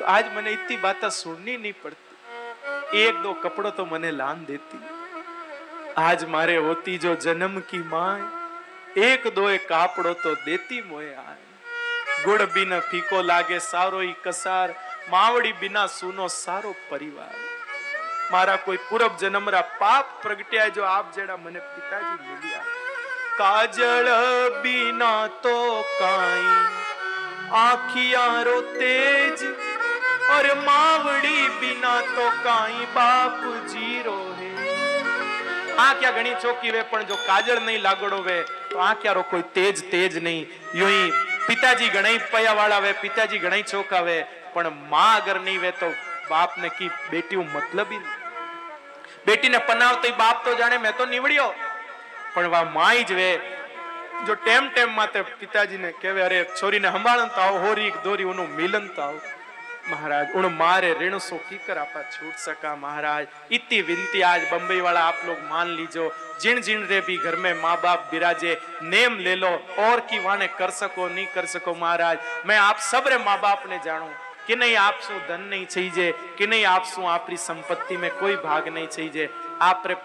तो आज मैंने इतनी बातें सुननी नहीं पड़ती एक दो कपड़ों तो मैंने लान देती आज मारे होती जो जन्म की माए એક દો એ કાપડો તો દેતી મોય આય ગુડ બિન ફીકો લાગે સારો ઈ કસાર માવડી બિના સુનો સારો પરિવાર મારા કોઈ પૂર્વ જન્મરા પાપ પ્રગટ્યા જો આપ જેડા મને પિતાજી મળ્યા કાજળ બિના તો કાઈ આખિયા રો તેજ और मावड़ी बिना तो काई बाप जीरो है આ ક્યાં ઘણી ચોકી વે પણ જો કાજળ નહીં લાગડો વે તો આ ક્યારો કોઈ તેજ તેજ નહીં યુહી પિતાજી ઘણી પયા વાળા વે પિતાજી ઘણી ચોકા વે પણ માં અગર નહીં વે તો બાપ ને કી બેટી મતલબ બેટીને પનાવતો બાપ તો જાણે મેં તો નીવડ્યો પણ વા માઈ જ વે જો ટેમ ટેમ માતે પિતાજીને કહેવે અરે છોરીને સંભાળન તો આવો હોરી દોરી ઉનું મિલન તો આવો महाराज उन मारे ऋण सो की कर आपा छूट सका महाराज इतनी विनती आज बंबई वाला आप लोग मान लीजो जिन जिन रे भी घर में माँ बाप विराजे नेम ले लो और की वाने कर सको नहीं कर सको महाराज मैं आप सब रे माँ बाप ने जानू कि नहीं आप सो धन नहीं चाहिए कि नहीं आप सो आपकी संपत्ति में कोई भाग नहीं चाहिए आप रे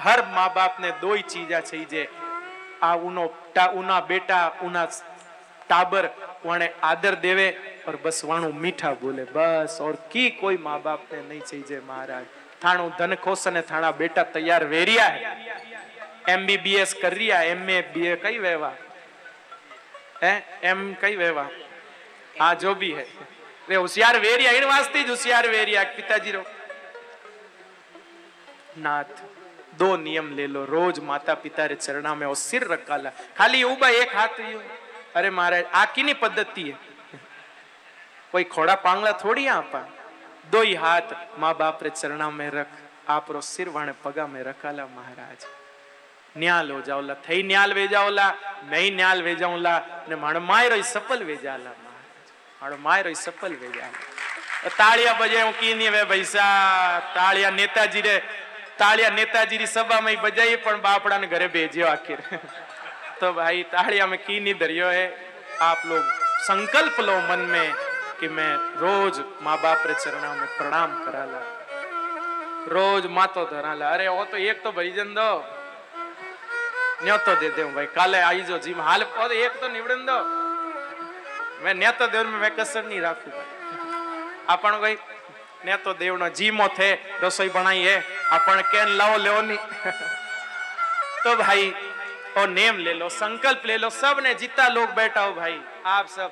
हर माँ बाप ने दो ही चीजा चाहिए आ उनो टा उना बेटा उना टाबर वाणे आदर देवे और बस वाणु मीठा बोले बस और की कोई माँ बाप ने नहीं चाहिए महाराज थाणु धन खोस ने थाणा बेटा तैयार वेरिया है एमबीबीएस कर रिया एम ए बी ए कई वेवा है एम कई वेवा हाँ जो भी है वे होशियार वेरिया इन वास्ते જ होशियार वेरिया पिताजी रो नाथ दो नियम ले लो रोज माता पिता रे चरणा में और सिर रखा ला खाली उबा एक हाथ यूं અરે મહારાજ આ કીની પદ્ધતિ હે કોઈ ખોડા પાંગલા થોડી આપા? દોઈ હાથ, મા બાપ રે ચરણા મેં રખ, આપરો સિરવાણે પગા મેં રખાલા મહારાજ. ન્યાલ હો જાઓલા થઈ ન્યાલ વેજાઓલા નહીં ન્યાલ વેજાઓલા ને માણ માય રોય સફલ વેજાલા મારો માય રોય સફલ વેજાલા. તાળિયા બજે હું કીની વે ભૈસા, તાળિયા નેતાજી રે, તાળિયા નેતાજી ની સભામાં બજાઈ પણ બાપડાને ઘરે ભેજ્યો આખીર. तो भाई ताड़िया में की नहीं दरियो है आप लोग संकल्प लो मन में कि मैं रोज माँ बाप रे चरणा में प्रणाम कराला रोज मातो धराला अरे वो तो एक तो भजन दो न्यो तो दे दे भाई काले आई जो जी हाल और एक तो निवड़न दो मैं न्या तो देव में मैं कसर नहीं राखू भाई अपन कोई ने तो देव नो जीमो थे रसोई बनाई है अपन केन लाओ ले नहीं तो भाई और नेम ले लो, संकल्प ले लो सबने जितना लोग बैठा हो भाई, आप सब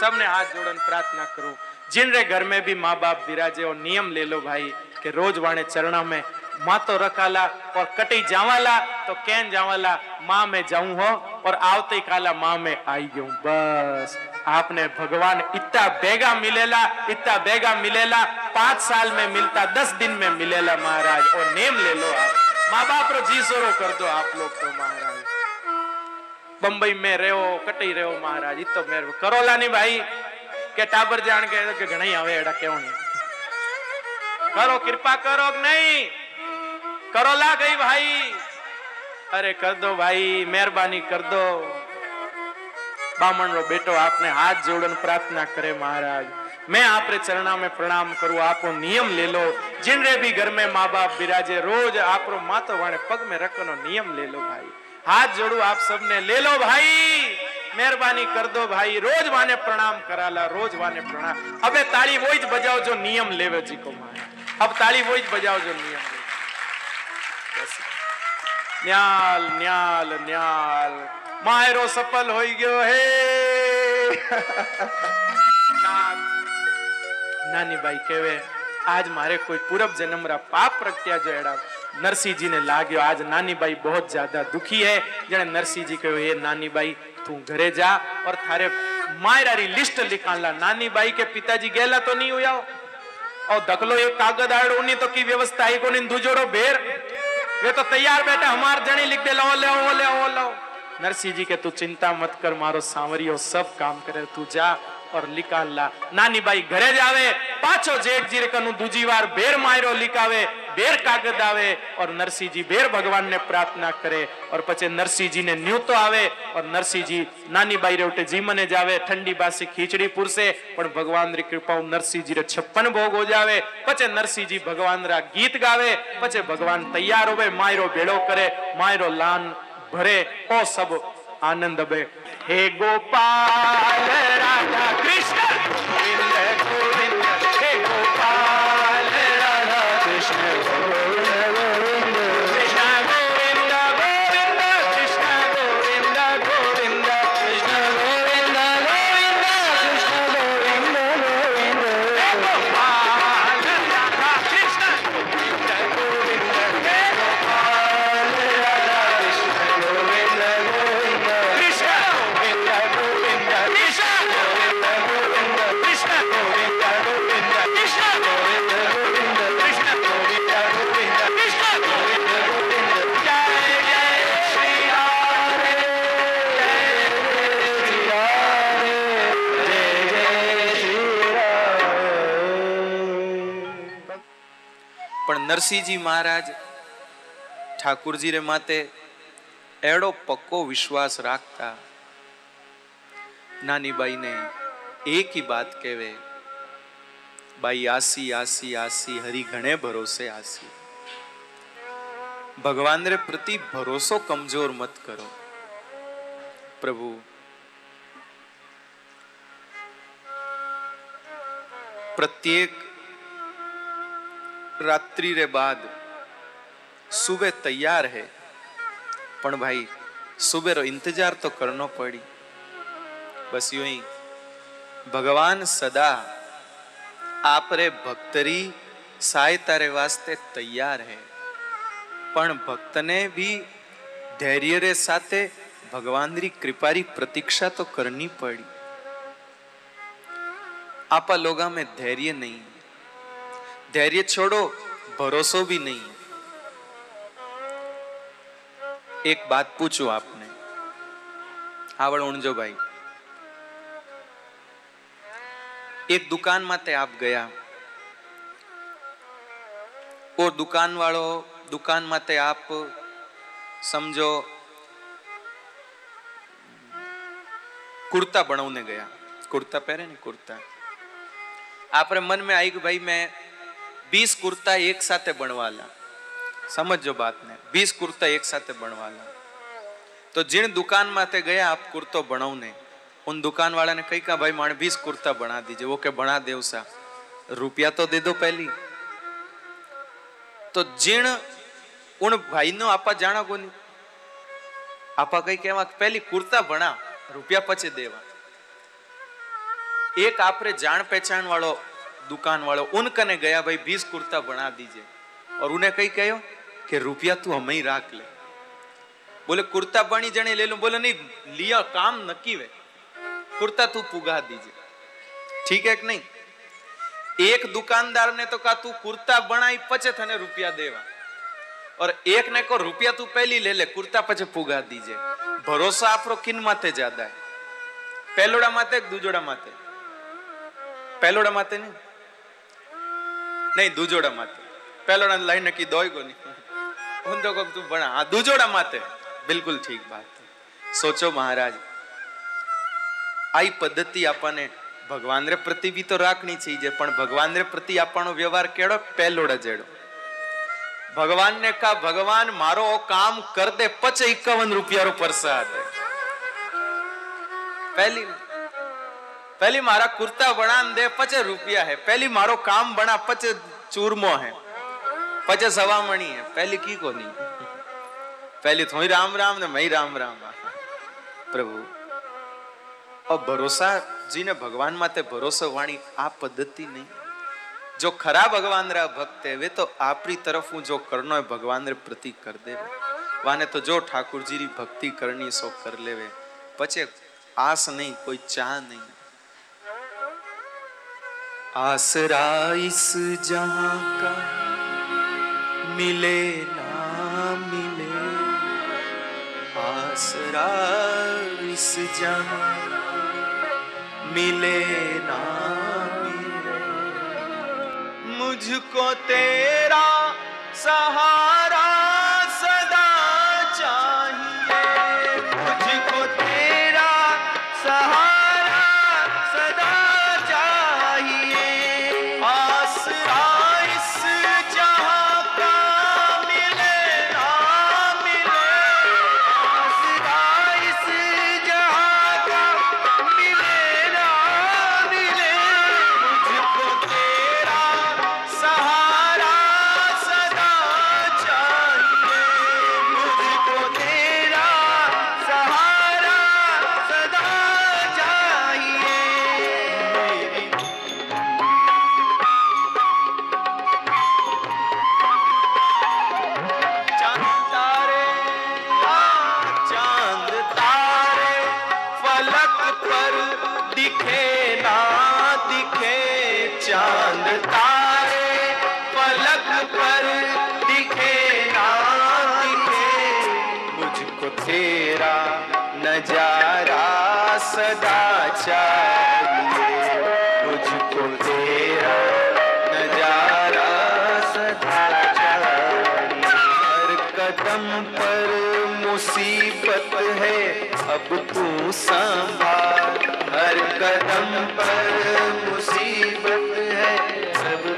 सबने हाथ जोड़न प्रार्थना करो। जिन रे घर में भी माँ बाप विराजे और नियम ले लो भाई, कि रोज वाणे चरणा में माँ तो रखाला और कटी जावाला तो कैन जावाला, माँ में जाऊँ हो, और आवते काला माँ में आई गयूं बस, आपने भगवान इतना बेगा मिलेला, इतना बेगा मिलेला, पाँच साल में मिलता, दस दिन में मिलेला महाराज, और नेम ले लो आप। माँ बाप रो जी सोरो कर दो आप लोग तो महाराज बम्बई में रहो कटई रहो महाराज तो मेरे करोला नहीं भाई के टाबर जान के के घणई आवे एड़ा क्यों नहीं करो कृपा करो कि नहीं करोला गई भाई अरे कर दो भाई मेहरबानी कर दो बामण रो बेटो आपने हाथ जोड़न प्रार्थना करे महाराज मैं आपरे चरणा में प्रणाम करूं आपको नियम ले लो जिन रे भी घर में माँ बाप विराजे रोज आपरो मातो वाणे पग में रखनो नियम ले लो भाई हाथ जोड़ू आप सबने ले लो भाई मेहरबानी कर दो भाई रोज वाने प्रणाम कराला रोज वाने प्रणाम अबे ताली वो જ बजाओ जो नियम लेवे जी को माए अब ताली वो જ बजाओ जो नियम ले बस। ન્યાલ ન્યાલ ન્યાલ માયરો સફલ હોઈ ગયો હે નાથ નાની બાઈ કહેવે આજ મારે કોઈ પૂરબ જન્મરા પાપ પ્રગટ્યા જો એડા नरसिंह ने लाग्यो आज नानी बाई बहुत ज्यादा दुखी है जने नरसिंह जी कहो हे नानी बाई तू घरे जा और थारे मायरारी लिस्ट लिखाला नानी बाई के पिताजी गेला तो नहीं हुआ और दखलो एक कागज आड़ो नहीं तो की व्यवस्था आई को नहीं दुजोड़ो भेर वे तो तैयार बैठा हमार जनी लिख दे लो ले ओ ले ओ लो नरसिंह जी के तू चिंता मत कर मारो सांवरियो सब काम करे तू जा પર લીકાલા નાનીબાઈ ઘરે જ આવે પાછો જેઠ જીરકનું દૂજી વાર ભેર માયરો લીકાવે ભેર કાગદ આવે ઓર નરસિંહજી ભેર ભગવાનને પ્રાર્થના કરે ઓર પછી નરસિંહજીને ન્યુતો આવે ઓર નરસિંહજી નાનીબાઈ રેવટે જીમને જ આવે ઠંડી બાસી ખીચડી પૂરશે પણ ભગવાન રી કૃપા નરસિંહજી રે છપ્પન ભોગ ઓજાવે પછી નરસિંહજી ભગવાન રા ગીત ગાવે પછી ભગવાન તૈયાર હોવે માયરો ભેળો કરે માયરો લાન ભરે ઓ સબ આનંદ બે હે ગોપાલ રાધા કૃષ્ણ. નરસિંહજી મહારાજ, ઠાકુરજી રે માતે એડો પક્કો વિશ્વાસ રાખતા નાની બાઈને એક વાત કહેવે, બાઈ આસી આસી આસી, હરી ઘણે ભરોસે આસી. ભગવાન રે પ્રતિ ભરોસો કમજોર મત કરો. પ્રભુ, પ્રત્યેક रात्रि रे बाद सुबह तैयार है पण भाई सुबह रो इंतजार तो करनो पड़ी बस यूं ही भगवान सदा आप रे भक्तरी सहायता रे वास्ते तैयार है પણ ભક્તને બી ધૈર્ય રે સાથે ભગવાનની કૃપારી પ્રતીક્ષા તો કરની પડી आपा लोगा में धैर्य नहीं ધૈર્ય છોડો, ભરોસો भी નહીં. એક વાત પૂછું આપને. આવડ ઉણજો ભાઈ એક દુકાનમાં તે આપ ગયા. ઓર દુકાન વાળો દુકાનમાં તે આપ સમજો, કુર્તા બનાવને ગયા. કુર્તા પહેરે ને કુર્તા. આપણે મન મેં આવી કે ભાઈ મેં વીસ કુર્તા એક સાથે બનવાલા સમજો બાતને વીસ કુર્તા એક સાથે બનવાલા તો જીણ દુકાનમાં તે ગયા આપ કુર્તો ભણવને ઉન દુકાન વાળાને કહી કા ભાઈ માણે વીસ કુર્તા બના દીજે ઓકે બના દેવસા રૂપિયા તો દે દો પહેલી તો જીણ ઉણ ભાઈનો આપા જાણા કોની આપા કઈ કહેવા પહેલી કુર્તા ભણા રૂપિયા પછી દેવા એક આપણે જાણ પહેચાણ વાળો दुकान वालों उनकने गया भाई बीस कुर्ता बना दीजिए और उन्हें कही कहो कि रुपया तू हम ही राख ले बोले कुर्ता बनी जने ले लू बोले नहीं लिया काम नक्की वे कुर्ता तू पुगा दीजिए ठीक है कि नहीं एक दुकानदार ने तो कहा तू कुर्ता बनाई पचे थने रुपया देवा और एक ने को रुपया तू पहली ले ले कुर्ता पचे पुगा दीजिए भरोसा आप किन माते ज्यादा है पहलोड़ा माते दूजोड़ा माते पहलोड़ा माते नहीं નહીં, દુજોડા માથે. પેલોડા લાઈન નક્કી દોય કોની હું તો કહું તું ભણા હા દુજોડા માથે. બિલકુલ ઠીક વાત. સોચો મહારાજ, આઈ પદ્ધતિ આપણને ભગવાન રે પ્રતિ બી તો રાખણી છે જે, પણ ભગવાન રે પ્રતિ આપણો વ્યવહાર કેળો પેલોડા જેડો ભગવાનને કા, ભગવાન મારો કામ કર દે પચે એકાવન રૂપિયાનો પ્રસાદ. પહેલી पहली मारा कुर्ता बना दे पचे रुपया है पहली मारो काम बना पचे चूरमो है पचे सवामणी है पहली की को नहीं पहली थोड़ी राम राम ने मई राम राम प्रभु और भरोसा जी ने भगवान माते भरोसा वाणी आ पद्धति नहीं जो खरा भगवान रा भक्त है वे तो आपरी तरफ हूँ जो करनो है भगवान रे प्रति कर दे वाने तो जो ठाकुर जी री भक्ति करनी सो कर लेवे आसरा इस जहाँ का मिले ना मिले। आसरा इस जहाँ मिले ना मिले। मुझको तेरा सहारा पर मुसीबत है अब तू संभाल। हर कदम पर मुसीबत है अब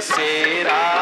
बसेरा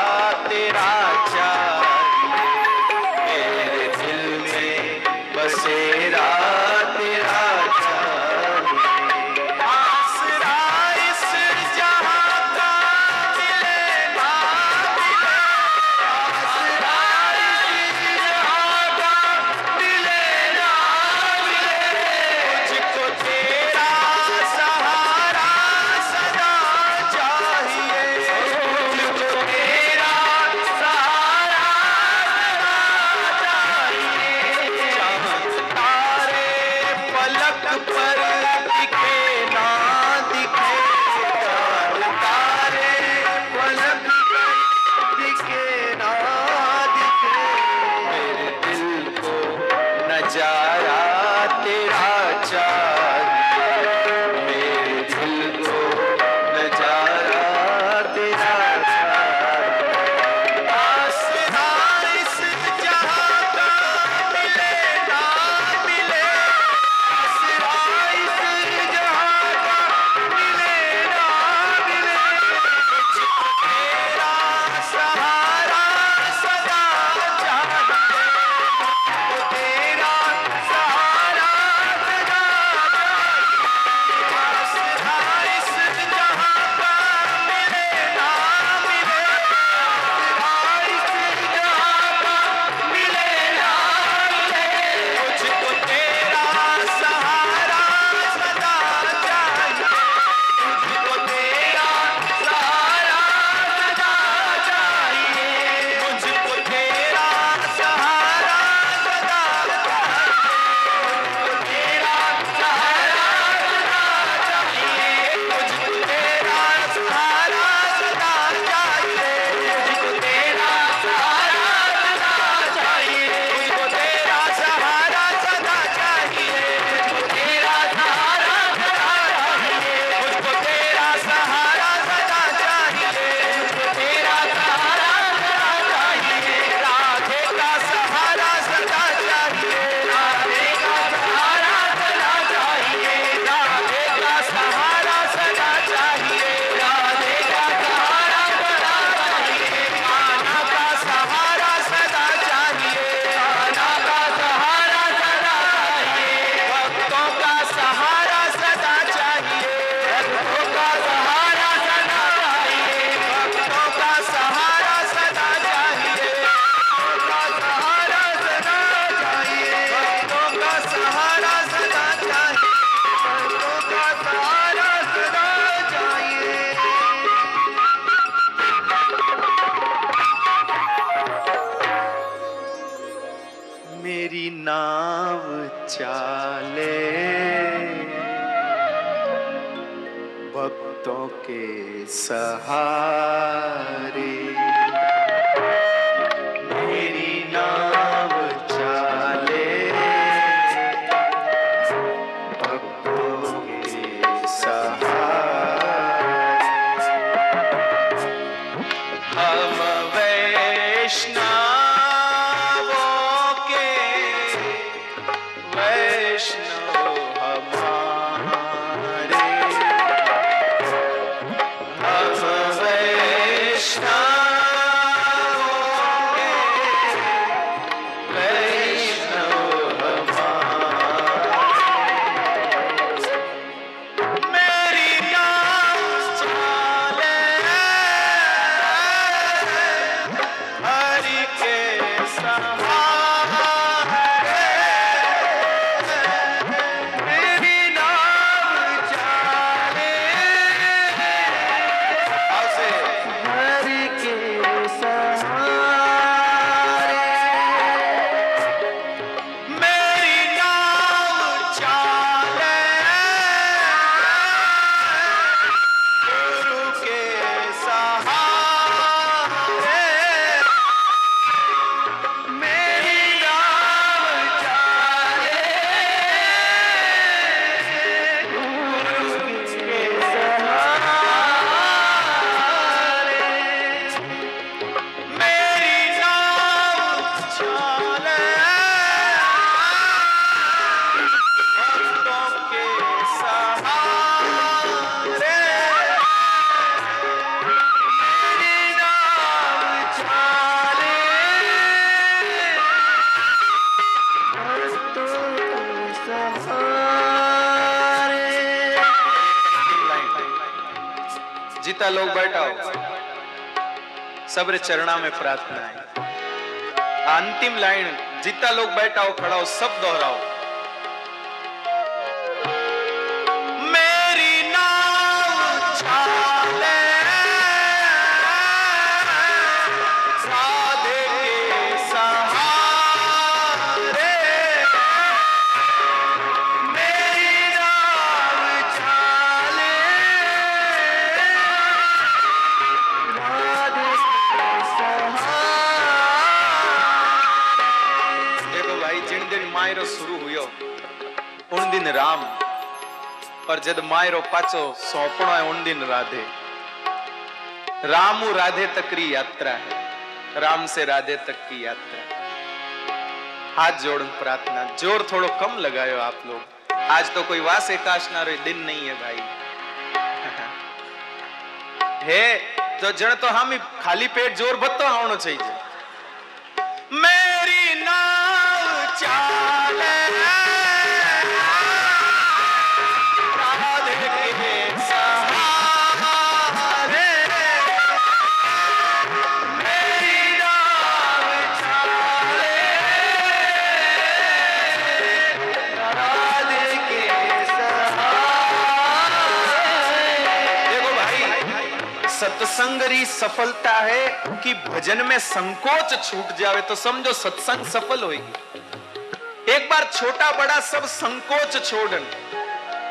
भक्तों के सहारे सबरे चरणा में प्रार्थना है अंतिम लाइन जीता लोग बैठाओ खड़ा हो सब दोहराओ ઊંડીન રામ. પર જદ માયરો પાછો સોંપણો ઊંડીન રાધે. રામુ રાધે તકરી યાત્રા હે. રામ સે રાધે તક કી યાત્રા. હાથ જોડું પ્રાર્થના. જોર થોડો કમ લગાયો આપ લોગ. આજ તો કોઈ વાસ એકાશના રે દિન નહીં હે ભાઈ. હે, તો જણ તો હામી ખાલી પેટ જોર ભત્તો આવણો છે री सफलता है कि भजन में संकोच छूट जावे तो समझो सत्संग सफल होगी एक बार छोटा बड़ा सब संकोच छोड़न।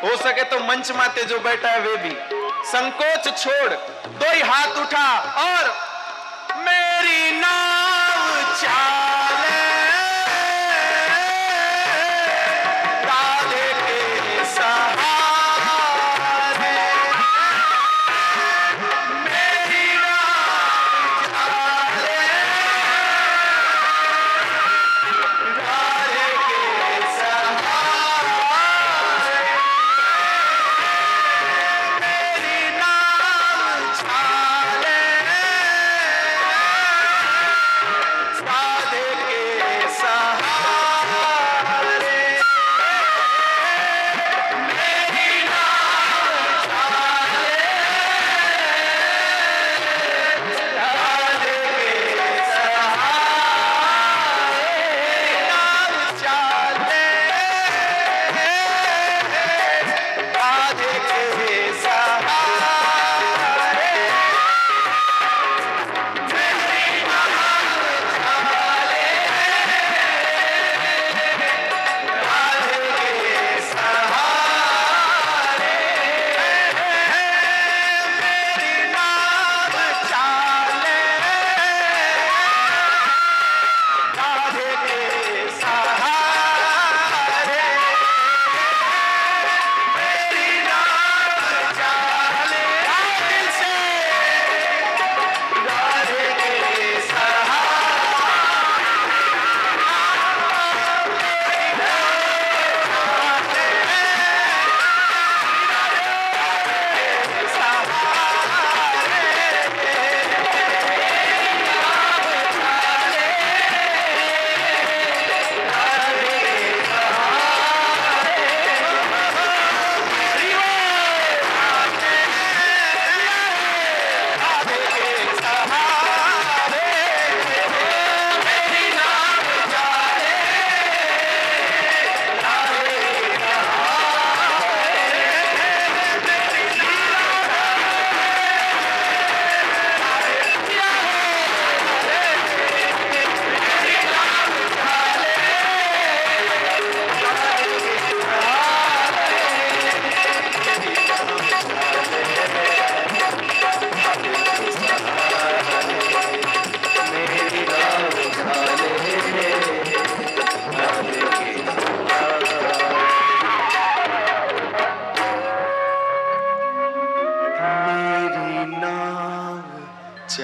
हो सके तो मंच माते जो बैठा है वे भी। संकोच छोड़, दो ही हाथ उठा और, मेरी नाव चाले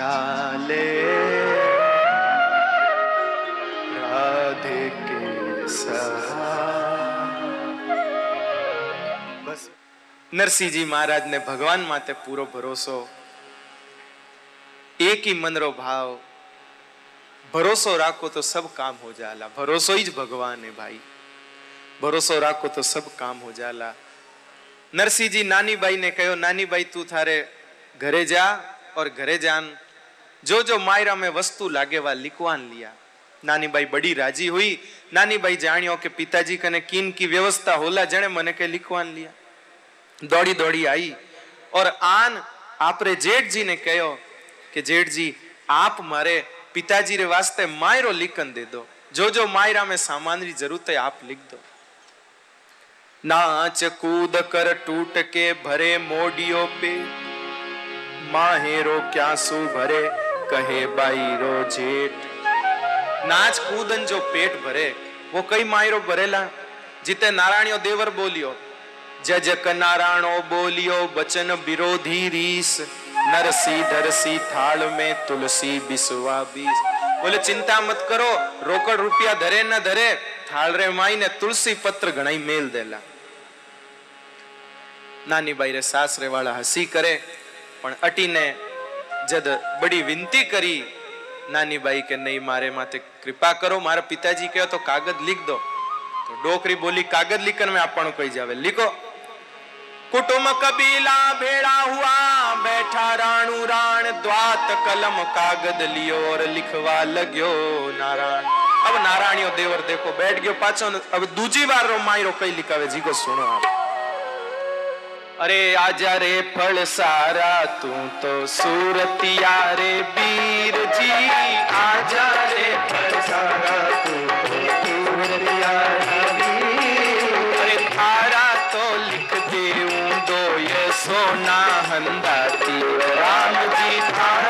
ચાલે રાધે કે સહાય બસ નરસિંહજી મહારાજને ભગવાન માટે પૂરો ભરોસો એક ही मनरो भाव भरोसो રાખો તો સબ કામ હો जाला ભરોસો ही જ ભગવાન है भाई ભરોસો રાખો તો સબ કામ હો जाला નરસિંહજી નાની બાઈ ને કહ્યો નાની બાઈ તું થારે ઘરે જા और घरे जान જોજો માયરા મેં વસ્તુ લાગેવા લીકવાન લિયા. નાનીબાઈ બડી રાજી હોઈ. નાનીબાઈ જાણ્યો કે પિતાજી કને કીન કી વ્યવસ્થા હોલા જણે મને કે લીકવાન લિયા. દોડી દોડી આવી ઓર આન આપરે જેઠજીને કહ્યો કે જેઠજી, આપ મારે પિતાજી રે વાસ્તે માયરો લીકન દે દો. જોજો માયરા મેં સામાનની જરૂરત આપ લીખ દો. નાચ કૂદ કર ટૂટ કે ભરે મોડિયો પે. માહેરો ક્યાં સુ ભરે? કહે બાયરો જેઠ નાચ કૂદન જો પેટ ભરે, વો કઈ માયરો ભરેલા? જીતે નારાયણ્યો દેવર બોલ્યો જજક નારાયણો બોલ્યો, બચન વિરોધી રીસ. નરસી ધરસી થાળ મે તુલસી બિસવા બીસ. બોલે, ચિંતા મત કરો, રોકડ રૂપિયા ધરે ન ધરે, થાળ રે માઈ ને તુલસી પત્ર ઘણાઈ મેલ દેલા. નાની બાઈ રે સાસરે વાળા હસી કરે, પણ અટીને જદ બડી વિનંતી કરી નાનીબાઈ કે નહીં, મારે માથે કૃપા કરો, મારા પિતાજી કહો તો કાગજ લીખ દો. તો ડોકરી બોલી, કાગજ લીકર મેં આપણું કહી જાવે. લીખો કુટુંબ કબીલા ભેડા હુઆ, બેઠા રાણુ રાણ, દ્વાત કલમ કાગદ લિયો ઓર લખવા લગ્યો નારાયણ. હવે નારાયણ્યો દેવર દેખો, બેઠ ગયો પાછો હવે દૂજી વાર રો માયરો કઈ લીકાવે જીગો સુણો આપ अरे आजा रे फल सारा, तू तो सूरतिया रे वीर जी। आजा रे फल सारा, तू तो अरे थारा तो सोना हंदाती राम जी थारा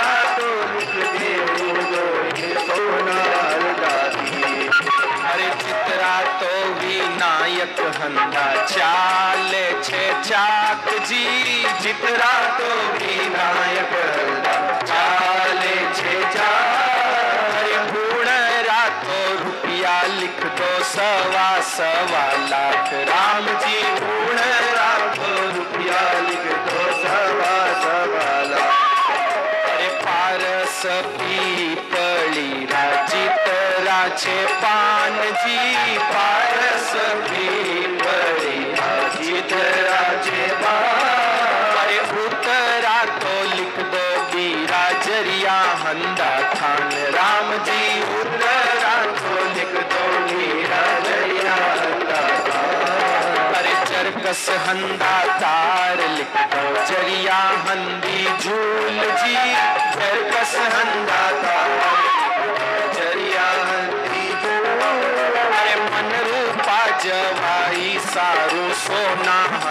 નાયક હંડા ચાલે છે ચાકજી જીતરા તો વિનાયક ચાલે છે ગુણ રાખો રૂપિયા લીખતો સવા સવા લાખ. રામજી ગુણ રાખો રૂપિયા લીખતો સવા સવા લાખ. પારસ પી ગયા છે પાનજી પારસ ભી પડી હજી ધરાજે અરે ઉતરા તો લિખ દો બીરા જરિયા હંદા ખાન. રામજી ઉતરા તો લિખ દો બીરા જરિયા હંદા અરે ચરકસ હંદા તાર લિખ દો જરિયા હંદી ઝૂલજી. ચરકસ હંદા તાર so now.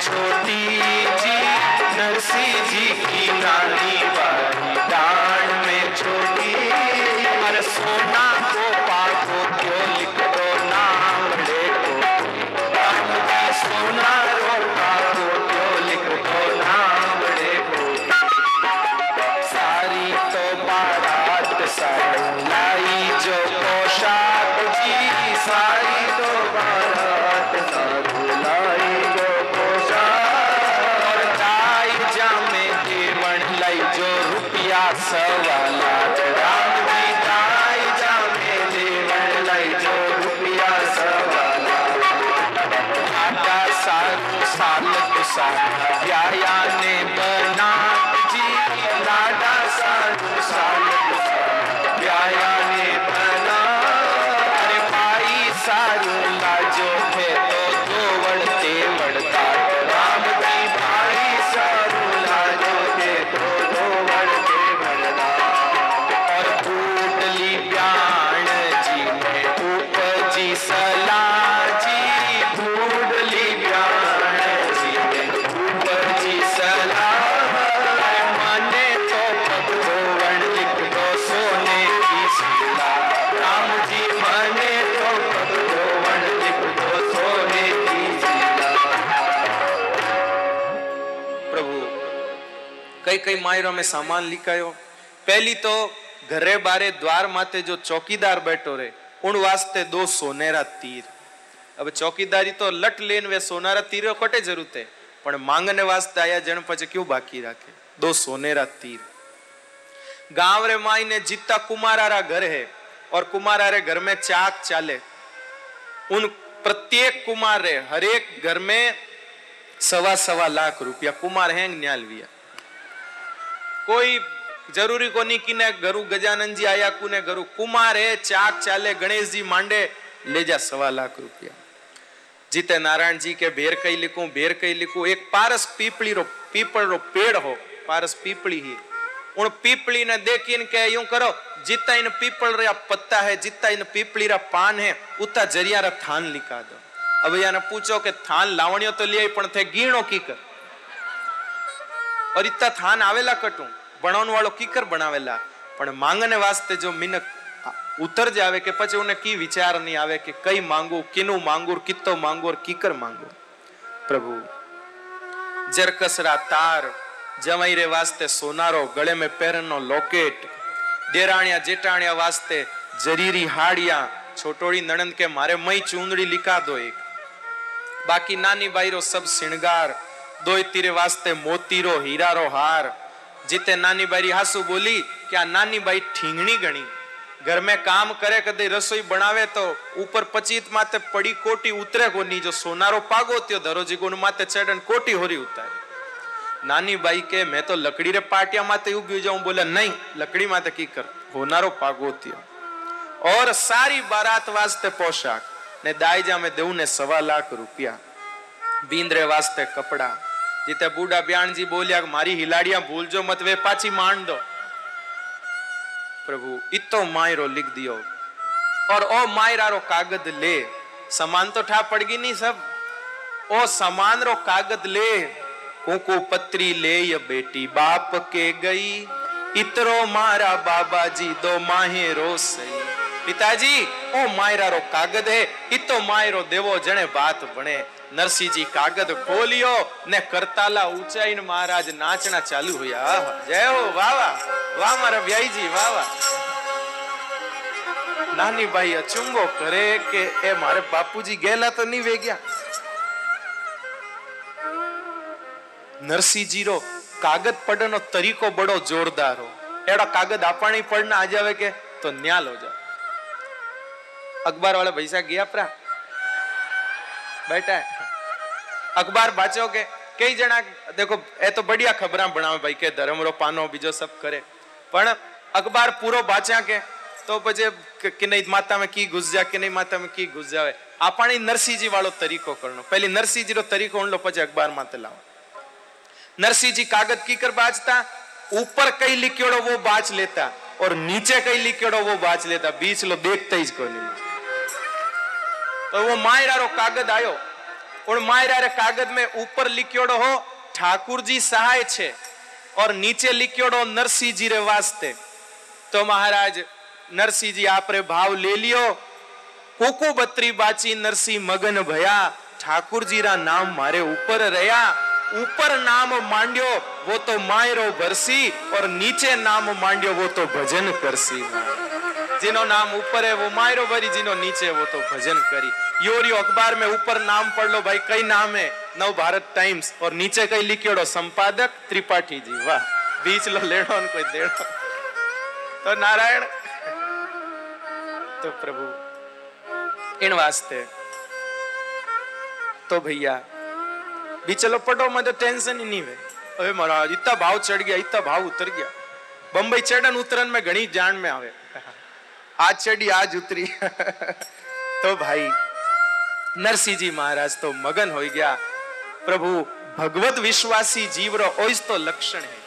छोड़ती સાલક સારા કઈ કઈ માયરો મેં સામાન લીકાયો પહેલી તો ઘરે બારે દ્વાર માતે જો ચોકીદાર બેઠો રે ઉણ વાસ્તે દો સોનેરા તીર હવે ચોકીદારી તો લટ લેન વે સોનારા તીરો કોટે જરૂર તે પણ માંગને વાસ્તે આયા જણ પછી ક્યું બાકી રાખે દો સોનેરા તીર गांव रे माई ने जितना कुमारारा घर है और कुमारारे घर में चाक चाले उन प्रत्येक कुमार रे हर एक घर में सवा सवा लाख रुपया कुमार हैं न्यालविया कोई जरूरी को नहीं किने गरु गजानन जी आया कुने गरु कुमार है चाक चाले गणेश जी मांडे ले जा सवा लाख रुपया जीते नारायण जी के भेर कई लिखूं भेर कई लिखूं एक पारस पीपली रो पीपल रो पेड़ हो पारस पीपली ही उन पीपली ने देखीन के यूं करो जितना इन पीपल रा पत्ता है जितना इन पीपली रा पान है उतना जरिया रा थान लिखा दो अब याने पूछो के थान लावणियो तो लिया पण थे गीणो की कर और इतना थान आवेला कटू ભણવાનું વાળો કિકર બનાવેલા. પણ માંગને વાસ્તે જો મિનક ઉતર જ આવે કે પછી ઉને કી વિચાર નહીં આવે કે કઈ માંગુ, કિનું માંગુર કિત્તો માંગુર કીકર માંગુ? પ્રભુ, જરકસરા તાર જમાઈ રે વાસ્તે સોનારો, ગળે મે પહેરનો લોકેટ, દેરાણિયા જેટાણિયા વાસ્તે જરીરી હાડિયા છોટોડી નણંદ કે મારે મય ચૂંદડી લીકા દો એક બાકી નાની બાઈરો સબ શિણગાર, દોય તીરે વાસ્તે મોતીરો, હીરારો હાર. જીતે નાની બારી હાસુ બોલી કે આ નાની બાઈ ઠીંગણી ગણી. ઘર મેં કામ કરે કદી રસોઈ બનાવે તો ઉપર પચીત માથે પડી કોટી ઉતરે કોની? જો સોનારો પાગો ત્યો ધરોજી ગુણ માથે ચડન કોટી હોરી ઉતારે. નાની બાઈ કે, મેં તો લકડી રે પાટિયા માથે ઉગ્યું જાઉં. બોલે, નહીં, લકડી માથે કી કર? હોનારો પાગો ત્યો ઓર સારી બારાત વાસ્તે પોશાક, ને દાઈજા મેં દેવું ને સવા લાખ રૂપિયા. બિંદરે વાસ્તે કપડા जीते बूढ़ा ब्याण जी बोलिया कि मारी हिलाड़िया भूल जो मत वे पाची मान दो प्रभु इतो मायरो लिख दियो और ओ मायरारो कागद ले समान तो ठा पड़गी नहीं सब ओ समान रो कागद ले कोको पत्री ले ये बेटी बाप के गई इतरो मारा बाबा जी दो माहे रो सही पिताजी ओ मायरा रो कागद है इतो मायरो देवो जने बात बने નરસિંહજી કાગદ ખોલ્યો ને કરતાલા ઊંચાઈને મહારાજ નાચણા ચાલુ હોયા. જય હો વાવા વાહ. મારા વ્યાઈજી વાવા નાની ભાઈ અચુંગો કરે કે એ મારે બાપુજી ગેલા તો નહીં વેગ્યા. નરસિંહજીરો કાગદ પડનો તરીકો બડો જોરદાર. હો એડો કાગદ આપણી પડના આજે આવે કે તો ન્યા લો જાઓ. અખબાર વાળા પૈસા ગયા પ્રા? बैठा है अखबार बाचो के कई जना देखो ए तो बढ़िया खबर बनावे भाई के धर्म रो पानो बीजो सब करे पण अखबार पूरो बाचा के तो પછી કે નહીં માતા में की घुस जा કે નહીં માતા में की घुस जावे આપણે નરસિંહજી વાળો તરીકો કરનો પહેલી નરસિંહજી રો તરીકો ઉણલો પછી અખબાર માં લાવો नरसिंह जी कागज की कर बाजता ऊपर कई लिखियोड़ो वो बाज लेता और नीचे कई लिखियोड़ो वो बाज लेता बीच लो देखता ही को नहीं तो वो मायरारो कागज आयो और मायरारे कागज में ऊपर लिखियोड़ो हो ठाकुर जी सहाय छे और नीचे लिखियोड़ो नरसिंह जी रे वास्ते तो महाराज नरसिंह जी आप रे भाव ले लियो कोको बत्री बाची नरसिंह मगन भया ठाकुर जी रा नाम मारे ऊपर रहा ऊपर नाम मांड्यो वो तो मायरो भरसी और नीचे नाम मांड्यो वो तो भजन करसी जिनो नाम ऊपर है वो मायरो भरी जिनो नीचे है वो तो भजन करी योरियो अखबार में ऊपर नाम पढ़ लो भाई कई नाम है नव भारत टाइम्स और नीचे कई लिखियोड़ो संपादक त्रिपाठी जी वाह बीच लो लेड़ो न कोई देड़ो तो नारायण तो प्रभु इन वास्ते तो भैया भी चलो पटो में तो टेंशन ही नहीं है अरे महाराज इतना भाव चढ़ गया इतना भाव उतर गया बम्बई चढ़न उतरन में घनी जान में आवे आज चढ़ी, आज उतरी। तो भाई नरसिंह जी महाराज तो मगन हो गया। प्रभु, भगवत विश्वासी जीव रो ओज तो लक्षण है।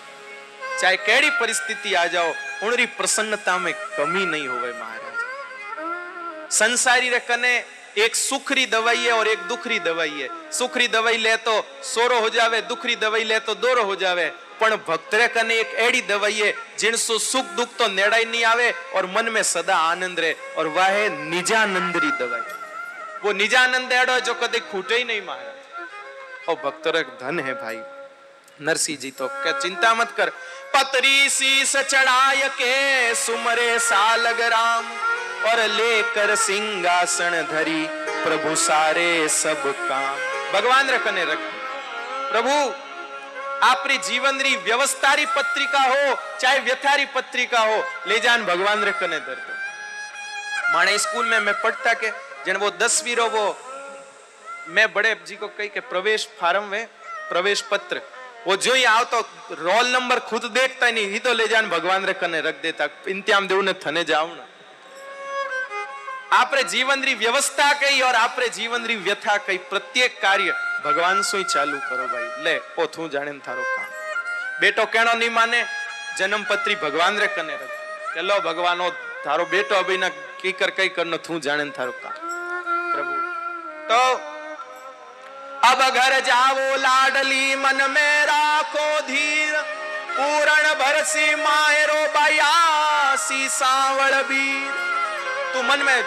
चाहे कैडी परिस्थिति आ जाओ उनरी प्रसन्नता में कमी नहीं होवे महाराज। संसारी रे कने एक सुखरी दवाई है और एक दुखरी दवाई है। सुखरी दवाई ले तो सोरो हो जावे, दुखरी दवाई ले तो दोरो हो जावे। પણ ભક્તરે કને એક એડી દવાઈ है जिनसो सुख दुख तो नेड़ाई नहीं आवे और मन में सदा आनंद रहे और वह है निजानंदरी दवाई वो निजानंद एड़ो जो कदे खूटे ही नहीं महाराज और भक्तों एक धन है भाई नरसिंह जी तो क्या चिंता मत कर पतरी शीस चढ़ाय के सुमरे सालग राम और लेकर सिंहासन धरी प्रभु सारे सब काम भगवान रखने रख प्रभु आपरी जीवन री व्यवस्था री पत्रिका हो चाहे व्यथा री पत्रिका हो ले जान भगवान रखने दर दो माने स्कूल में मैं पढ़ता के जन वो दसवीं रो वो मैं बड़े जी को कही के प्रवेश फार्म में प्रवेश पत्र वो जो ही आओ तो रोल नंबर खुद देखता नहीं ही तो ले जान भगवान रे कने रख देता इंतजाम देव ने थने जाओ ना आपरे जीवन री व्यवस्था कही और आपरे जीवन री व्यथा कही ભગવાન સુઈ ચાલુ કરો ભાઈ. લે તું જાણે થારો કામ. બેટો કેણો નહીં માને જન્મપત્રી ભગવાન રે કને રખ. કે લો ભગવાનો, તારો બેટો અભિના કી કર કઈ કરનો તું જાણે થારો કામ. પ્રભુ, તો અબ ઘર જાવો લાડલી મન મે રાખો ધીર પૂરણ ભરસી માયરો બયાસી સાવળ બીર. તું મન મે